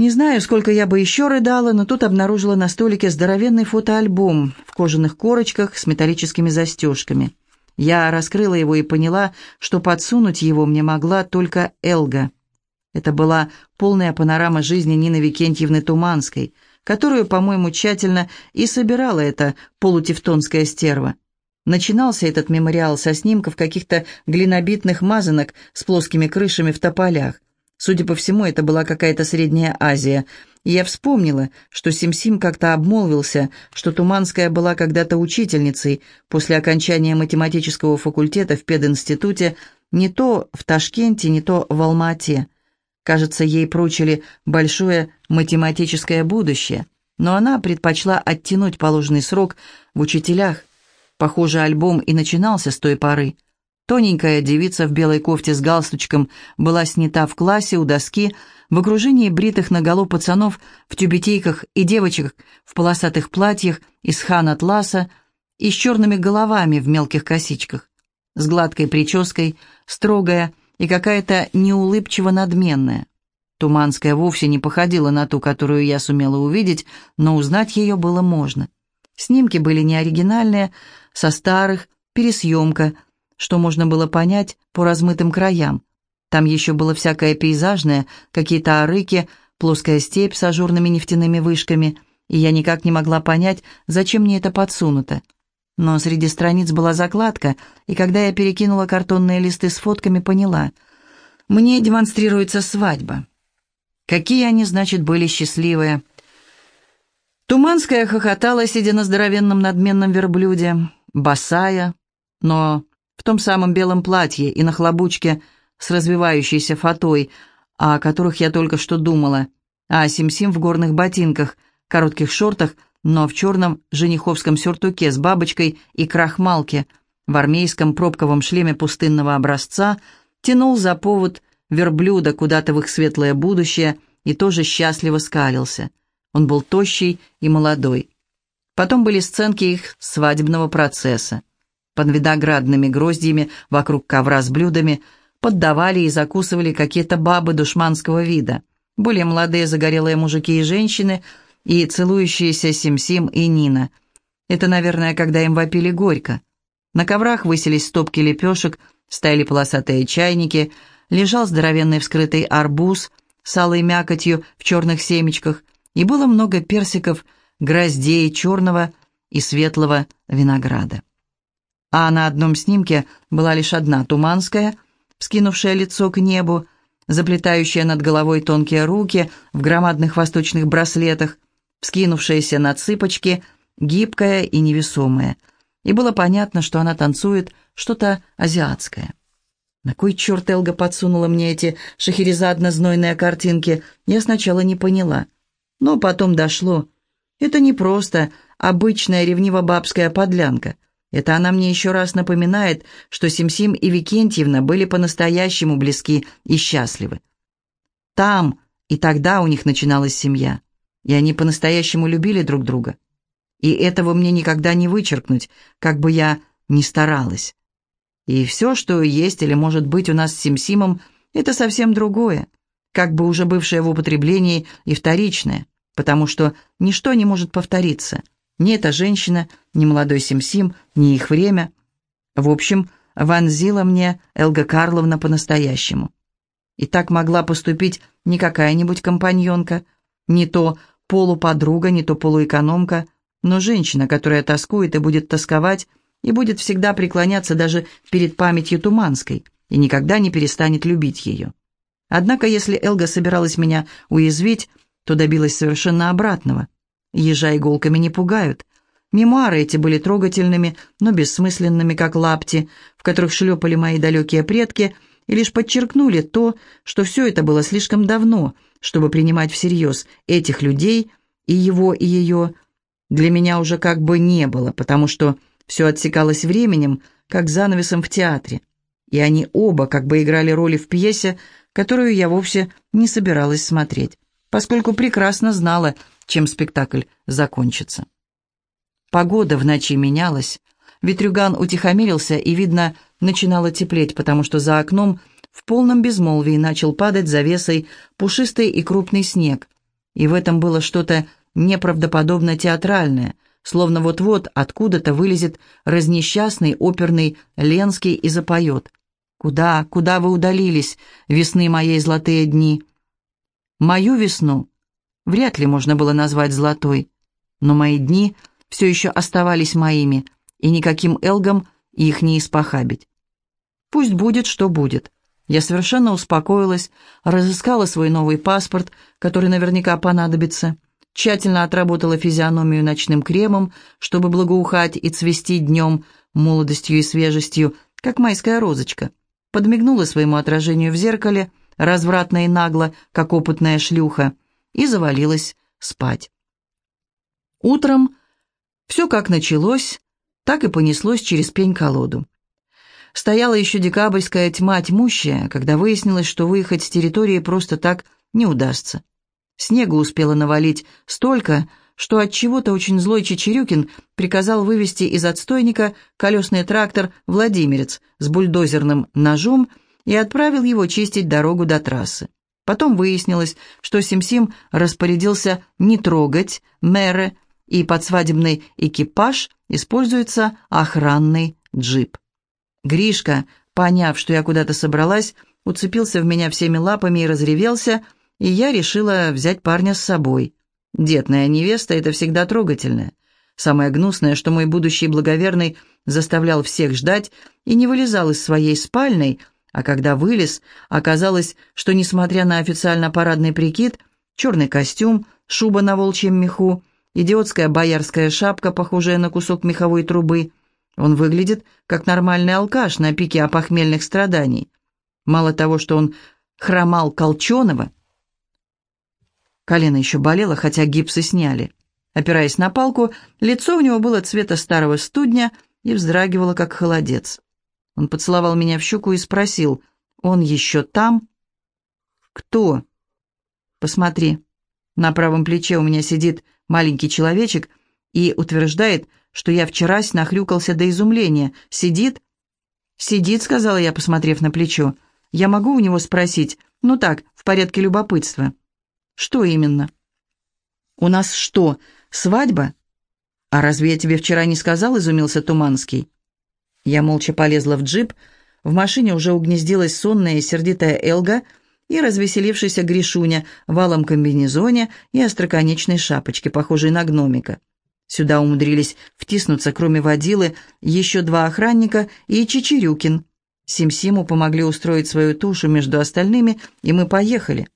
Не знаю, сколько я бы еще рыдала, но тут обнаружила на столике здоровенный фотоальбом в кожаных корочках с металлическими застежками. Я раскрыла его и поняла, что подсунуть его мне могла только Элга. Это была полная панорама жизни Нины Викентьевны Туманской, которую, по-моему, тщательно и собирала эта полутевтонская стерва. Начинался этот мемориал со снимков каких-то глинобитных мазанок с плоскими крышами в тополях. Судя по всему, это была какая-то Средняя Азия. И я вспомнила, что Симсим как-то обмолвился, что Туманская была когда-то учительницей после окончания математического факультета в пединституте не то в Ташкенте, не то в Алмате. Кажется, ей прочили большое математическое будущее, но она предпочла оттянуть положенный срок в учителях. Похоже, альбом и начинался с той поры – Тоненькая девица в белой кофте с галстучком была снята в классе у доски в окружении бритых наголо пацанов в тюбетейках и девочек в полосатых платьях из хан-атласа и с черными головами в мелких косичках, с гладкой прической, строгая и какая-то неулыбчиво надменная. Туманская вовсе не походила на ту, которую я сумела увидеть, но узнать ее было можно. Снимки были неоригинальные, со старых, пересъемка – что можно было понять по размытым краям. Там еще было всякое пейзажное, какие-то арыки, плоская степь с ажурными нефтяными вышками, и я никак не могла понять, зачем мне это подсунуто. Но среди страниц была закладка, и когда я перекинула картонные листы с фотками, поняла. Мне демонстрируется свадьба. Какие они, значит, были счастливые. Туманская хохотала, сидя на здоровенном надменном верблюде, босая, но в том самом белом платье и на хлобучке с развивающейся фатой, о которых я только что думала, а Сим-Сим в горных ботинках, коротких шортах, но в черном жениховском сюртуке с бабочкой и крахмалке, в армейском пробковом шлеме пустынного образца, тянул за повод верблюда куда-то в их светлое будущее и тоже счастливо скалился. Он был тощий и молодой. Потом были сценки их свадебного процесса под виноградными гроздьями вокруг ковра с блюдами, поддавали и закусывали какие-то бабы душманского вида, более молодые загорелые мужики и женщины, и целующиеся Сим-Сим и Нина. Это, наверное, когда им вопили горько. На коврах высились стопки лепешек, стояли полосатые чайники, лежал здоровенный вскрытый арбуз с алой мякотью в черных семечках, и было много персиков, гроздей черного и светлого винограда а на одном снимке была лишь одна Туманская, вскинувшая лицо к небу, заплетающая над головой тонкие руки в громадных восточных браслетах, вскинувшаяся на цыпочки, гибкая и невесомая. И было понятно, что она танцует что-то азиатское. На кой черт Элга подсунула мне эти шахерезадно-знойные картинки, я сначала не поняла. Но потом дошло. Это не просто обычная ревниво-бабская подлянка — это она мне еще раз напоминает, что Симсим и Викентьевна были по-настоящему близки и счастливы. Там и тогда у них начиналась семья, и они по-настоящему любили друг друга. И этого мне никогда не вычеркнуть, как бы я ни старалась. И все, что есть или может быть у нас с Симсимом, это совсем другое, как бы уже бывшее в употреблении и вторичное, потому что ничто не может повториться – ни эта женщина, ни молодой Симсим, ни их время. В общем, вонзила мне Элга Карловна по-настоящему. И так могла поступить не какая-нибудь компаньонка, не то полуподруга, не то полуэкономка, но женщина, которая тоскует и будет тосковать, и будет всегда преклоняться даже перед памятью Туманской, и никогда не перестанет любить ее. Однако, если Элга собиралась меня уязвить, то добилась совершенно обратного – Ежа иголками не пугают. Мемуары эти были трогательными, но бессмысленными, как лапти, в которых шлепали мои далекие предки, и лишь подчеркнули то, что все это было слишком давно, чтобы принимать всерьез этих людей и его, и ее. Для меня уже как бы не было, потому что все отсекалось временем, как занавесом в театре. И они оба как бы играли роли в пьесе, которую я вовсе не собиралась смотреть, поскольку прекрасно знала, чем спектакль закончится. Погода в ночи менялась. Ветрюган утихомирился, и, видно, начинало теплеть, потому что за окном в полном безмолвии начал падать завесой пушистый и крупный снег, И в этом было что-то неправдоподобно театральное, словно вот-вот откуда-то вылезет разнесчастный оперный Ленский и запоет. «Куда, куда вы удалились, весны моей золотые дни?» Мою весну вряд ли можно было назвать золотой, но мои дни все еще оставались моими, и никаким Элгом их не испохабить. Пусть будет, что будет. Я совершенно успокоилась, разыскала свой новый паспорт, который наверняка понадобится, тщательно отработала физиономию ночным кремом, чтобы благоухать и цвести днем молодостью и свежестью, как майская розочка, подмигнула своему отражению в зеркале, развратно и нагло, как опытная шлюха, и завалилась спать. Утром все как началось, так и понеслось через пень-колоду. Стояла еще декабрьская тьма тьмущая, когда выяснилось, что выехать с территории просто так не удастся. Снега успела навалить столько, что от чего-то очень злой Чечерюкин приказал вывести из отстойника колесный трактор «Владимирец» с бульдозерным ножом и отправил его чистить дорогу до трассы. Потом выяснилось, что Симсим распорядился не трогать мэра, и под свадебный экипаж используется охранный джип. Гришка, поняв, что я куда-то собралась, уцепился в меня всеми лапами и разревелся, и я решила взять парня с собой. Детная невеста — это всегда трогательное. Самое гнусное, что мой будущий благоверный заставлял всех ждать и не вылезал из своей спальной, а когда вылез, оказалось, что, несмотря на официально парадный прикид, черный костюм, шуба на волчьем меху, идиотская боярская шапка, похожая на кусок меховой трубы, он выглядит как нормальный алкаш на пике опохмельных страданий. Мало того, что он хромал Колченого, колено еще болело, хотя гипсы сняли. Опираясь на палку, лицо у него было цвета старого студня и вздрагивало, как холодец. Он поцеловал меня в щеку и спросил, «Он еще там?» «Кто?» «Посмотри. На правом плече у меня сидит маленький человечек и утверждает, что я вчерась нахрюкался до изумления. Сидит?» «Сидит», — сказала я, посмотрев на плечо. «Я могу у него спросить? Ну так, в порядке любопытства». «Что именно?» «У нас что, свадьба?» «А разве я тебе вчера не сказал?» — изумился Туманский. Я молча полезла в джип. В машине уже угнездилась сонная и сердитая Элга и развеселившийся Гришуня в алом комбинезоне и остроконечной шапочке, похожей на гномика. Сюда умудрились втиснуться, кроме водилы, еще два охранника и Чечерюкин. Сим-Симу помогли устроить свою тушу между остальными, и мы поехали.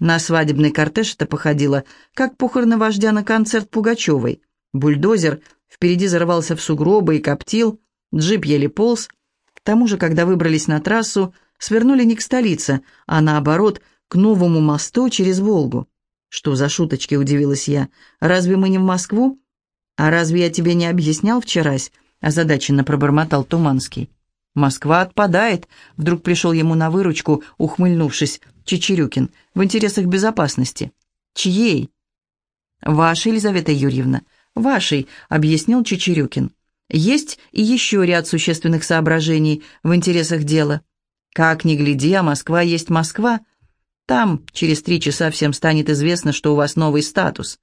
На свадебный кортеж это походило, как похороны вождя на концерт Пугачевой. Бульдозер впереди зарывался в сугробы и коптил, Джип еле полз. К тому же, когда выбрались на трассу, свернули не к столице, а наоборот, к новому мосту через Волгу. «Что за шуточки?» – удивилась я. «Разве мы не в Москву?» «А разве я тебе не объяснял вчерась?» – озадаченно пробормотал Туманский. «Москва отпадает», — вдруг пришел ему на выручку, ухмыльнувшись, Чечерюкин, «в интересах безопасности». «Чьей?» «Вашей, Елизавета Юрьевна». «Вашей», — объяснил Чечерюкин. Есть и еще ряд существенных соображений в интересах дела. Как ни гляди, а Москва есть Москва. Там через три часа всем станет известно, что у вас новый статус.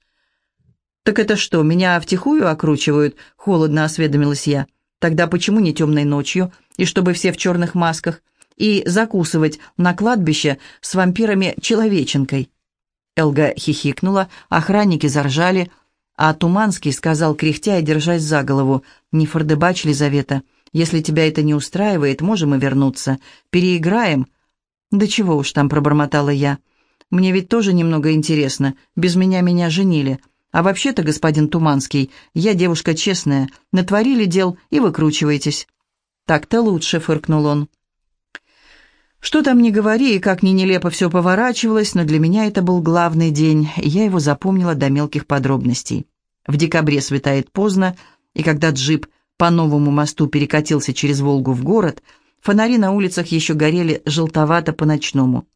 «Так это что, меня втихую окручивают?» — холодно осведомилась я. «Тогда почему не темной ночью, и чтобы все в черных масках, и закусывать на кладбище с вампирами-человеченкой?» Элга хихикнула, охранники заржали, а Туманский сказал, кряхтя и держась за голову, «Не фордебач, Лизавета, если тебя это не устраивает, можем и вернуться. Переиграем». «Да чего уж там», — пробормотала я. «Мне ведь тоже немного интересно. Без меня меня женили. А вообще-то, господин Туманский, я девушка честная. Натворили дел и выкручиваетесь». «Так-то лучше», — фыркнул он. Что там не говори, и как ни нелепо все поворачивалось, но для меня это был главный день, и я его запомнила до мелких подробностей. В декабре светает поздно, и когда джип по новому мосту перекатился через Волгу в город, фонари на улицах еще горели желтовато по-ночному.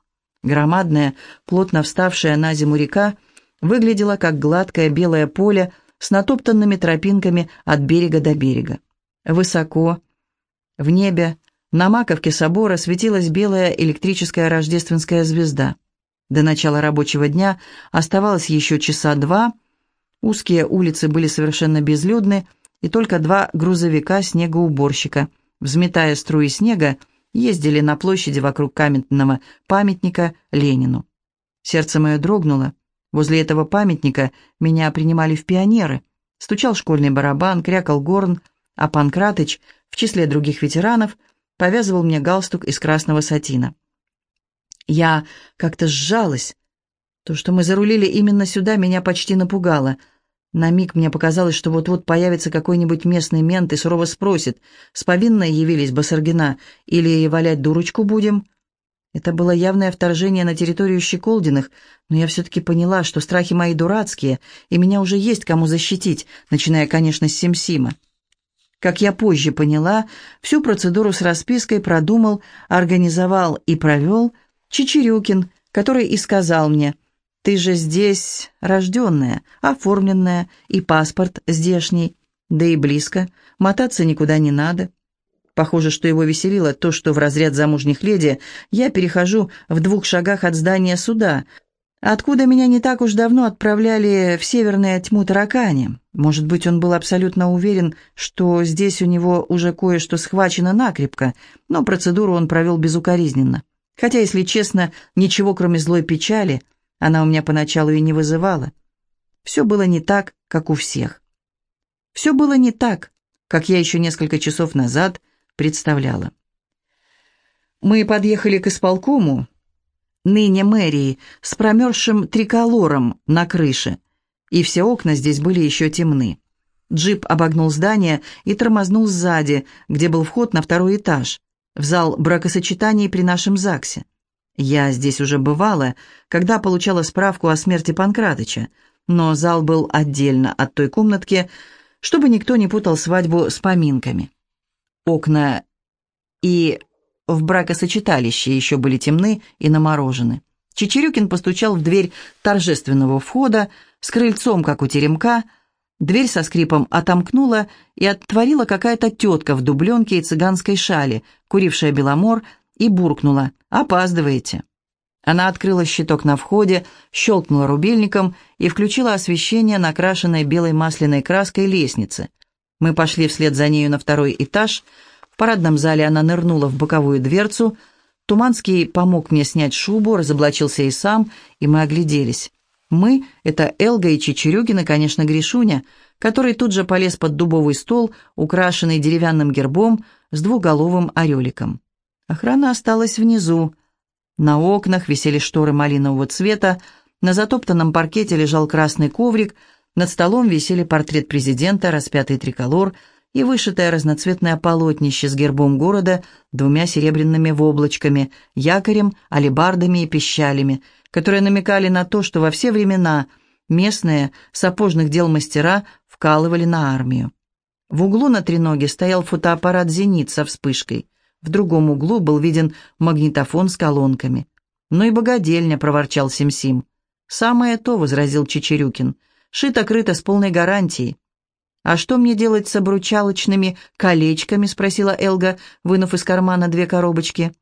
Громадная, плотно вставшая на зиму река выглядела как гладкое белое поле с натоптанными тропинками от берега до берега. Высоко, в небе, на маковке собора светилась белая электрическая рождественская звезда. До начала рабочего дня оставалось еще часа два. Узкие улицы были совершенно безлюдны, и только два грузовика-снегоуборщика, взметая струи снега, ездили на площади вокруг каменного памятника Ленину. Сердце мое дрогнуло. Возле этого памятника меня принимали в пионеры. Стучал школьный барабан, крякал горн, а Панкратыч, в числе других ветеранов, повязывал мне галстук из красного сатина. Я как-то сжалась. То, что мы зарулили именно сюда, меня почти напугало. На миг мне показалось, что вот-вот появится какой-нибудь местный мент и сурово спросит, с повинной явились Басаргина или валять дурочку будем? Это было явное вторжение на территорию Щеколдиных, но я все-таки поняла, что страхи мои дурацкие, и меня уже есть кому защитить, начиная, конечно, с Симсима. Как я позже поняла, всю процедуру с распиской продумал, организовал и провел – Чечерюкин, который и сказал мне, «Ты же здесь рожденная, оформленная, и паспорт здешний, да и близко, мотаться никуда не надо». Похоже, что его веселило то, что в разряд замужних леди я перехожу в двух шагах от здания суда, откуда меня не так уж давно отправляли в северную тьму таракани. Может быть, он был абсолютно уверен, что здесь у него уже кое-что схвачено накрепко, но процедуру он провел безукоризненно. Хотя, если честно, ничего кроме злой печали она у меня поначалу и не вызывала. Все было не так, как у всех. Все было не так, как я еще несколько часов назад представляла. Мы подъехали к исполкому, ныне мэрии, с промерзшим триколором на крыше, и все окна здесь были еще темны. Джип обогнул здание и тормознул сзади, где был вход на второй этаж в зал бракосочетаний при нашем ЗАГСе. Я здесь уже бывала, когда получала справку о смерти Панкратыча, но зал был отдельно от той комнатки, чтобы никто не путал свадьбу с поминками. Окна и в бракосочеталище еще были темны и наморожены. Чечерюкин постучал в дверь торжественного входа с крыльцом, как у теремка, Дверь со скрипом отомкнула, и оттворила какая-то тетка в дубленке и цыганской шале, курившая беломор, и буркнула «Опаздываете». Она открыла щиток на входе, щелкнула рубильником и включила освещение накрашенной белой масляной краской лестницы. Мы пошли вслед за нею на второй этаж. В парадном зале она нырнула в боковую дверцу. Туманский помог мне снять шубу, разоблачился и сам, и мы огляделись. Мы — это Элга и Чечерюгин, и, конечно, Гришуня, который тут же полез под дубовый стол, украшенный деревянным гербом с двуголовым ореликом. Охрана осталась внизу. На окнах висели шторы малинового цвета, на затоптанном паркете лежал красный коврик, над столом висели портрет президента, распятый триколор и вышитое разноцветное полотнище с гербом города двумя серебряными воблочками, якорем, алебардами и пищалями, которые намекали на то, что во все времена местные сапожных дел мастера вкалывали на армию. В углу на треноге стоял фотоаппарат «Зенит» со вспышкой. В другом углу был виден магнитофон с колонками. «Ну и богадельня», — проворчал Сим-Сим. «Самое то», — возразил Чечерюкин. «Шито-крыто с полной гарантией». «А что мне делать с обручалочными колечками?» — спросила Элга, вынув из кармана две коробочки.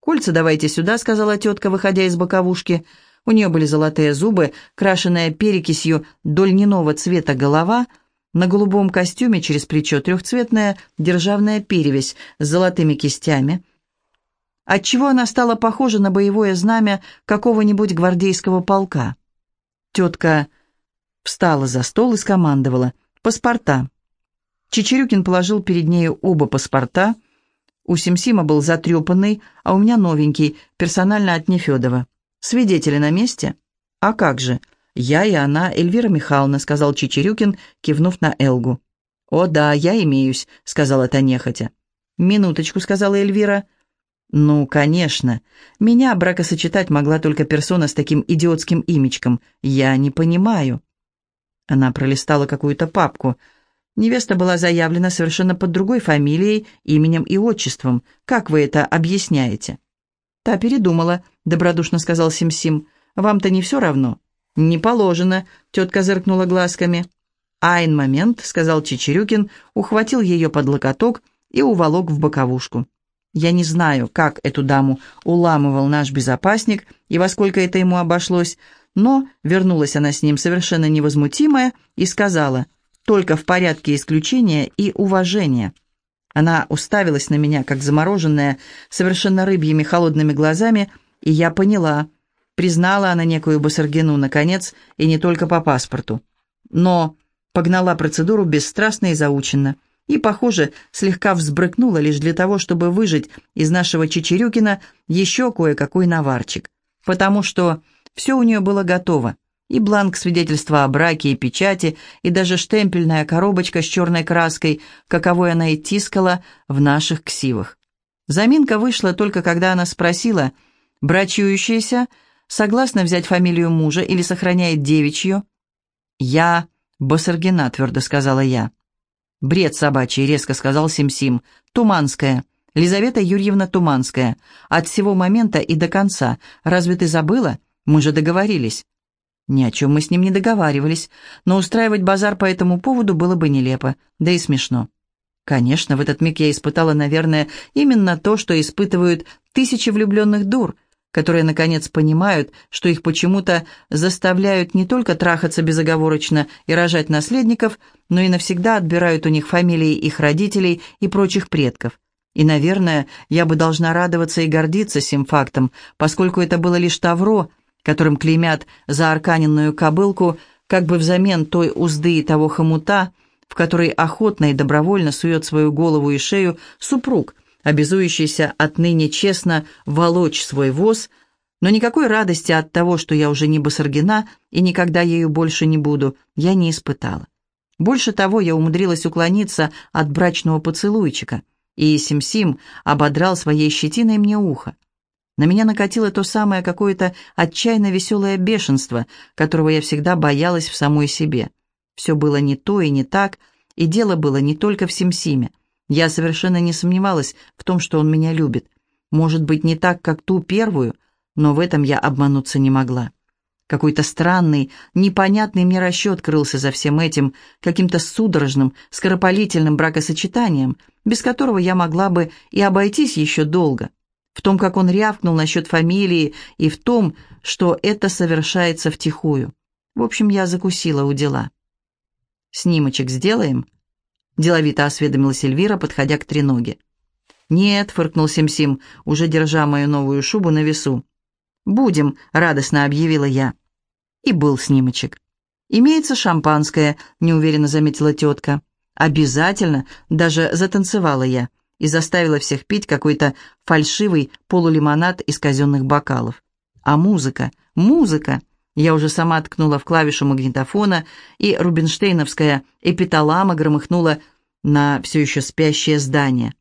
«Кольца давайте сюда», — сказала тетка, выходя из боковушки. У нее были золотые зубы, крашеная перекисью до льняного цвета голова, на голубом костюме через плечо трехцветная державная перевесь с золотыми кистями, отчего она стала похожа на боевое знамя какого-нибудь гвардейского полка. Тетка встала за стол и скомандовала «Паспорта». Чечерюкин положил перед нею оба паспорта — у Симсима был затрепанный, а у меня новенький, персонально от Нефедова. Свидетели на месте? А как же? Я и она, Эльвира Михайловна, сказал Чечерюкин, кивнув на Элгу. О да, я имеюсь, сказала та нехотя. Минуточку, сказала Эльвира. Ну, конечно. Меня бракосочетать могла только персона с таким идиотским имечком. Я не понимаю. Она пролистала какую-то папку. Невеста была заявлена совершенно под другой фамилией, именем и отчеством. Как вы это объясняете?» «Та передумала», — добродушно сказал Сим-Сим. «Вам-то не все равно?» «Не положено», — тетка зыркнула глазками. «Айн момент», — сказал Чечерюкин, ухватил ее под локоток и уволок в боковушку. Я не знаю, как эту даму уламывал наш безопасник и во сколько это ему обошлось, но вернулась она с ним совершенно невозмутимая и сказала «только в порядке исключения и уважения». Она уставилась на меня, как замороженная, совершенно рыбьими холодными глазами, и я поняла, признала она некую Басаргину, наконец, и не только по паспорту. Но погнала процедуру бесстрастно и заученно, и, похоже, слегка взбрыкнула лишь для того, чтобы выжить из нашего Чечерюкина еще кое-какой наварчик, потому что все у нее было готово, и бланк свидетельства о браке и печати, и даже штемпельная коробочка с черной краской, каковой она и тискала в наших ксивах. Заминка вышла только когда она спросила, брачующаяся, согласна взять фамилию мужа или сохраняет девичью? «Я Басаргина», — твердо сказала я. «Бред собачий», — резко сказал Сим-Сим. «Туманская. Лизавета Юрьевна Туманская. От всего момента и до конца. Разве ты забыла? Мы же договорились». Ни о чем мы с ним не договаривались, но устраивать базар по этому поводу было бы нелепо, да и смешно. Конечно, в этот миг я испытала, наверное, именно то, что испытывают тысячи влюбленных дур, которые, наконец, понимают, что их почему-то заставляют не только трахаться безоговорочно и рожать наследников, но и навсегда отбирают у них фамилии их родителей и прочих предков. И, наверное, я бы должна радоваться и гордиться сим фактом, поскольку это было лишь тавро – которым клеймят за арканенную кобылку, как бы взамен той узды и того хомута, в который охотно и добровольно сует свою голову и шею супруг, обязующийся отныне честно волочь свой воз, но никакой радости от того, что я уже не Басаргина и никогда ею больше не буду, я не испытала. Больше того, я умудрилась уклониться от брачного поцелуйчика, и Сим-Сим ободрал своей щетиной мне ухо. На меня накатило то самое какое-то отчаянно веселое бешенство, которого я всегда боялась в самой себе. Все было не то и не так, и дело было не только в Симсиме. Я совершенно не сомневалась в том, что он меня любит. Может быть, не так, как ту первую, но в этом я обмануться не могла. Какой-то странный, непонятный мне расчет крылся за всем этим, каким-то судорожным, скоропалительным бракосочетанием, без которого я могла бы и обойтись еще долго в том, как он рявкнул насчет фамилии, и в том, что это совершается втихую. В общем, я закусила у дела. «Снимочек сделаем?» Деловито осведомилась Эльвира, подходя к треноге. «Нет», — фыркнул Сим-Сим, уже держа мою новую шубу на весу. «Будем», — радостно объявила я. И был снимочек. «Имеется шампанское», — неуверенно заметила тетка. «Обязательно», — даже затанцевала я и заставила всех пить какой-то фальшивый полулимонад из казенных бокалов. А музыка, музыка! Я уже сама ткнула в клавишу магнитофона, и рубинштейновская эпиталама громыхнула на все еще спящее здание.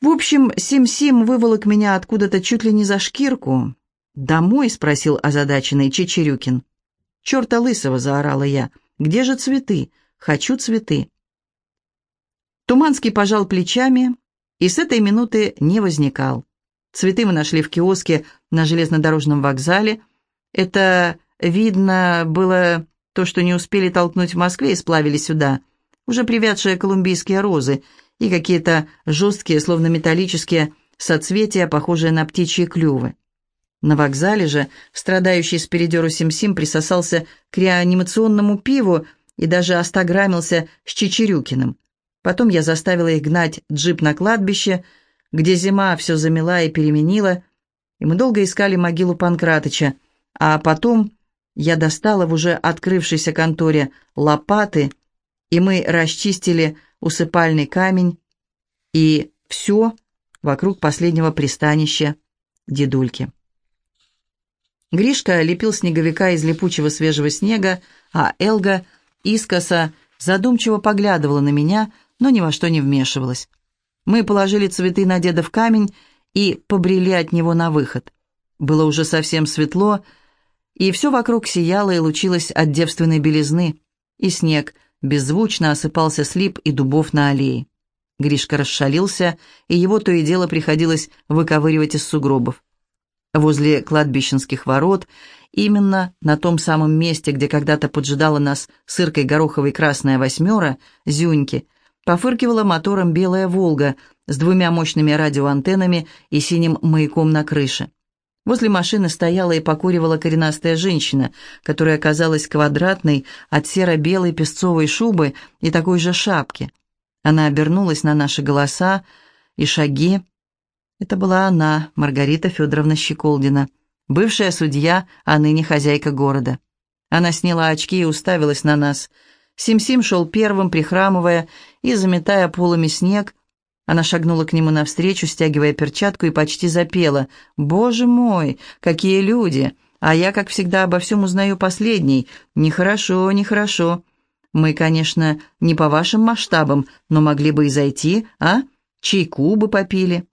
В общем, Сим-Сим выволок меня откуда-то чуть ли не за шкирку. «Домой?» — спросил озадаченный Чечерюкин. «Черта лысого!» — заорала я. «Где же цветы? Хочу цветы!» Туманский пожал плечами и с этой минуты не возникал. Цветы мы нашли в киоске на железнодорожном вокзале. Это, видно, было то, что не успели толкнуть в Москве и сплавили сюда. Уже привядшие колумбийские розы и какие-то жесткие, словно металлические, соцветия, похожие на птичьи клювы. На вокзале же страдающий с передеру Сим-Сим присосался к реанимационному пиву и даже остаграмился с Чечерюкиным. Потом я заставила их гнать джип на кладбище, где зима все замела и переменила, и мы долго искали могилу Панкратыча, а потом я достала в уже открывшейся конторе лопаты, и мы расчистили усыпальный камень и все вокруг последнего пристанища дедульки. Гришка лепил снеговика из липучего свежего снега, а Элга искоса задумчиво поглядывала на меня — но ни во что не вмешивалась. Мы положили цветы на деда в камень и побрели от него на выход. Было уже совсем светло, и все вокруг сияло и лучилось от девственной белизны, и снег беззвучно осыпался с лип и дубов на аллее. Гришка расшалился, и его то и дело приходилось выковыривать из сугробов. Возле кладбищенских ворот, именно на том самом месте, где когда-то поджидала нас сыркой гороховой красная восьмера, Зюньки, Пофыркивала мотором белая «Волга», с двумя мощными радиоантеннами и синим маяком на крыше. Возле машины стояла и покуривала коренастая женщина, которая оказалась квадратной от серо-белой песцовой шубы и такой же шапки. Она обернулась на наши голоса и шаги. Это была она, Маргарита Федоровна Щеколдина, бывшая судья, а ныне хозяйка города. Она сняла очки и уставилась на нас. Сим-Сим шел первым, прихрамывая и заметая полами снег, она шагнула к нему навстречу, стягивая перчатку, и почти запела. «Боже мой, какие люди! А я, как всегда, обо всем узнаю последний. Нехорошо, нехорошо. Мы, конечно, не по вашим масштабам, но могли бы и зайти, а? Чайку бы попили».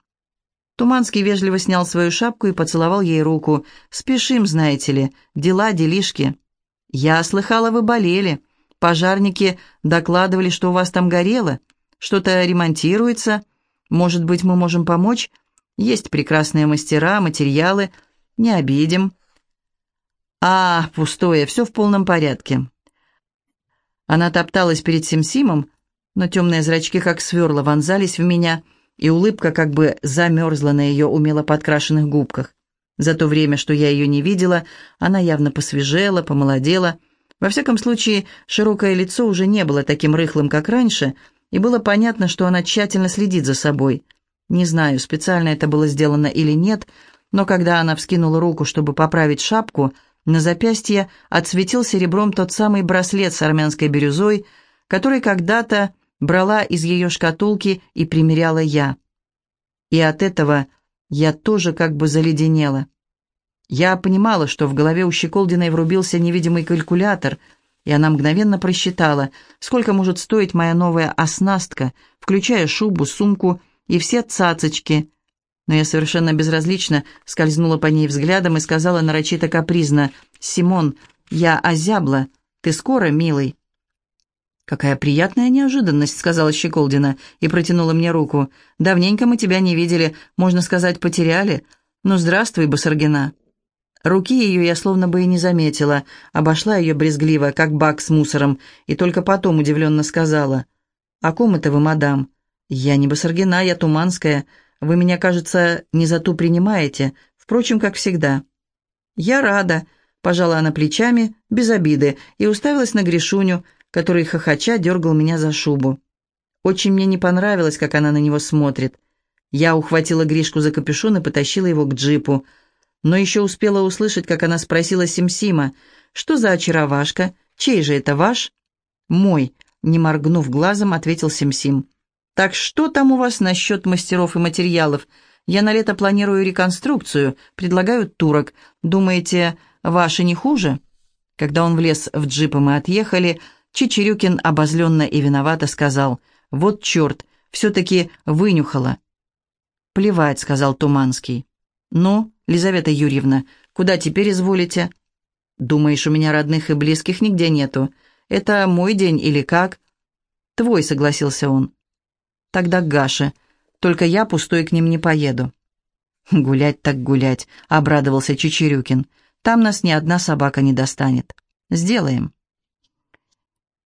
Туманский вежливо снял свою шапку и поцеловал ей руку. «Спешим, знаете ли, дела, делишки». «Я слыхала, вы болели. Пожарники докладывали, что у вас там горело». Что-то ремонтируется. Может быть, мы можем помочь? Есть прекрасные мастера, материалы. Не обидим. А, пустое, все в полном порядке. Она топталась перед Симсимом, но темные зрачки, как сверла, вонзались в меня, и улыбка как бы замерзла на ее умело подкрашенных губках. За то время, что я ее не видела, она явно посвежела, помолодела. Во всяком случае, широкое лицо уже не было таким рыхлым, как раньше, и было понятно, что она тщательно следит за собой. Не знаю, специально это было сделано или нет, но когда она вскинула руку, чтобы поправить шапку, на запястье отсветил серебром тот самый браслет с армянской бирюзой, который когда-то брала из ее шкатулки и примеряла я. И от этого я тоже как бы заледенела. Я понимала, что в голове у Щеколдиной врубился невидимый калькулятор — и она мгновенно просчитала, сколько может стоить моя новая оснастка, включая шубу, сумку и все цацочки. Но я совершенно безразлично скользнула по ней взглядом и сказала нарочито капризно, «Симон, я озябла. Ты скоро, милый?» «Какая приятная неожиданность», — сказала Щеколдина и протянула мне руку. «Давненько мы тебя не видели, можно сказать, потеряли. Ну, здравствуй, Басаргина». Руки ее я словно бы и не заметила, обошла ее брезгливо, как бак с мусором, и только потом удивленно сказала. «О ком это вы, мадам?» «Я не Басаргина, я Туманская. Вы меня, кажется, не за ту принимаете, впрочем, как всегда». «Я рада», — пожала она плечами, без обиды, и уставилась на Гришуню, который, хохоча, дергал меня за шубу. Очень мне не понравилось, как она на него смотрит. Я ухватила Гришку за капюшон и потащила его к джипу — но еще успела услышать, как она спросила Симсима, «Что за очаровашка? Чей же это ваш?» «Мой», — не моргнув глазом, ответил Симсим. «Так что там у вас насчет мастеров и материалов? Я на лето планирую реконструкцию, предлагаю турок. Думаете, ваши не хуже?» Когда он влез в джип и мы отъехали, Чичерюкин обозленно и виновато сказал, «Вот черт, все-таки вынюхала». «Плевать», — сказал Туманский. «Ну, Лизавета Юрьевна, куда теперь изволите?» «Думаешь, у меня родных и близких нигде нету? Это мой день или как?» «Твой», — согласился он. «Тогда к Гаше. Только я пустой к ним не поеду». «Гулять так гулять», — обрадовался Чечерюкин. «Там нас ни одна собака не достанет. Сделаем».